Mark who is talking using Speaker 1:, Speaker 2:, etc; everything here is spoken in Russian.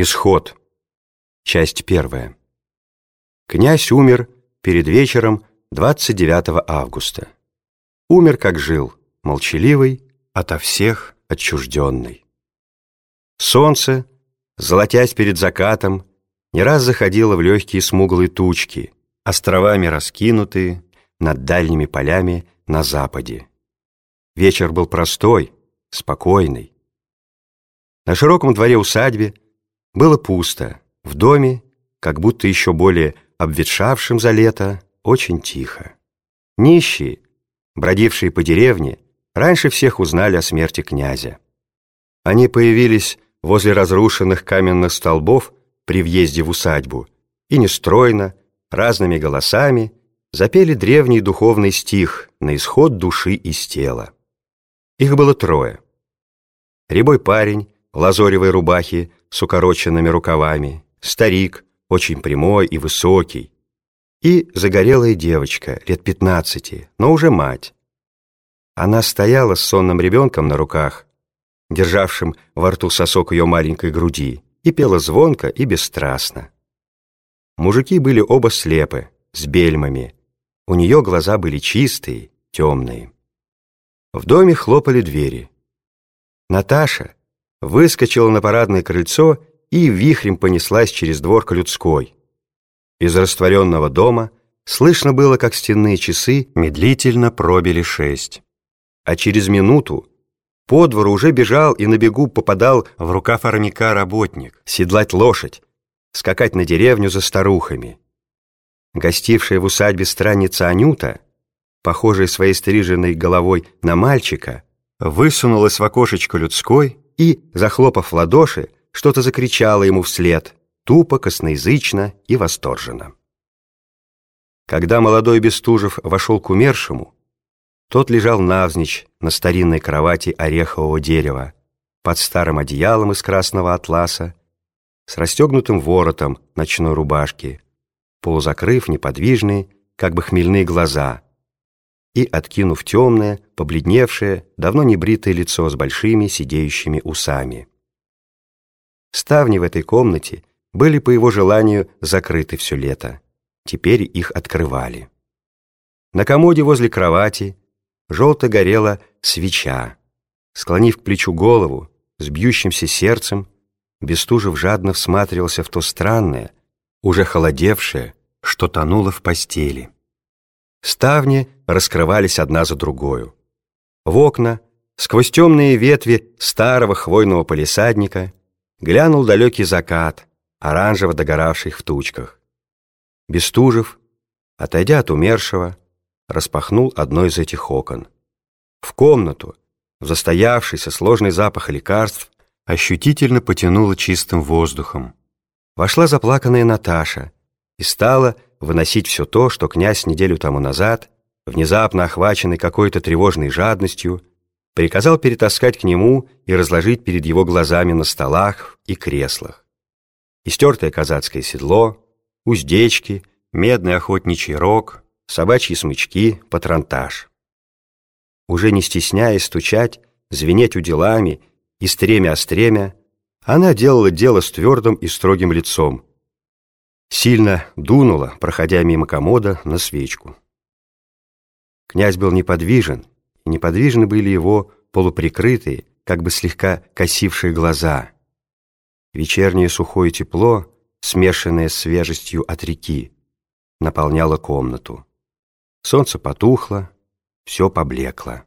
Speaker 1: Исход. Часть первая. Князь умер перед вечером 29 августа. Умер, как жил, молчаливый, ото всех отчужденный. Солнце, золотясь перед закатом, не раз заходило в легкие смуглые тучки, островами раскинутые над дальними полями на западе. Вечер был простой, спокойный. На широком дворе усадьбе было пусто, в доме, как будто еще более обветшавшим за лето, очень тихо. Нищие, бродившие по деревне, раньше всех узнали о смерти князя. Они появились возле разрушенных каменных столбов при въезде в усадьбу и нестройно, разными голосами запели древний духовный стих на исход души из тела. Их было трое. Рябой парень лазоревой рубахе с укороченными рукавами, старик, очень прямой и высокий, и загорелая девочка, лет пятнадцати, но уже мать. Она стояла с сонным ребенком на руках, державшим во рту сосок ее маленькой груди, и пела звонко и бесстрастно. Мужики были оба слепы, с бельмами. У нее глаза были чистые, темные. В доме хлопали двери. Наташа, выскочила на парадное крыльцо и вихрем понеслась через двор к людской. Из растворенного дома слышно было, как стенные часы медлительно пробили шесть. А через минуту по двору уже бежал и на бегу попадал в рукав армяка работник, седлать лошадь, скакать на деревню за старухами. Гостившая в усадьбе странница Анюта, похожая своей стриженной головой на мальчика, высунулась в окошечко людской и, захлопав ладоши, что-то закричала ему вслед, тупо, косноязычно и восторженно. Когда молодой Бестужев вошел к умершему, тот лежал навзничь на старинной кровати орехового дерева, под старым одеялом из красного атласа, с расстегнутым воротом ночной рубашки, полузакрыв неподвижные, как бы хмельные глаза — и, откинув темное, побледневшее, давно не бритое лицо с большими сидеющими усами. Ставни в этой комнате были по его желанию закрыты все лето. Теперь их открывали. На комоде возле кровати желто горела свеча. Склонив к плечу голову, с бьющимся сердцем, Бестужев жадно всматривался в то странное, уже холодевшее, что тонуло в постели. Ставни раскрывались одна за другою. В окна, сквозь темные ветви старого хвойного полисадника, глянул далекий закат, оранжево догоравший в тучках. Бестужев, отойдя от умершего, распахнул одно из этих окон. В комнату, в застоявшийся сложный запах лекарств, ощутительно потянуло чистым воздухом. Вошла заплаканная Наташа и стала выносить все то, что князь неделю тому назад, внезапно охваченный какой-то тревожной жадностью, приказал перетаскать к нему и разложить перед его глазами на столах и креслах. Истертое казацкое седло, уздечки, медный охотничий рог, собачьи смычки, патронтаж. Уже не стесняясь стучать, звенеть уделами и стремя-остремя, она делала дело с твердым и строгим лицом, Сильно дунуло, проходя мимо комода, на свечку. Князь был неподвижен, и неподвижны были его полуприкрытые, как бы слегка косившие глаза. Вечернее сухое тепло, смешанное с свежестью от реки, наполняло комнату. Солнце потухло, все поблекло.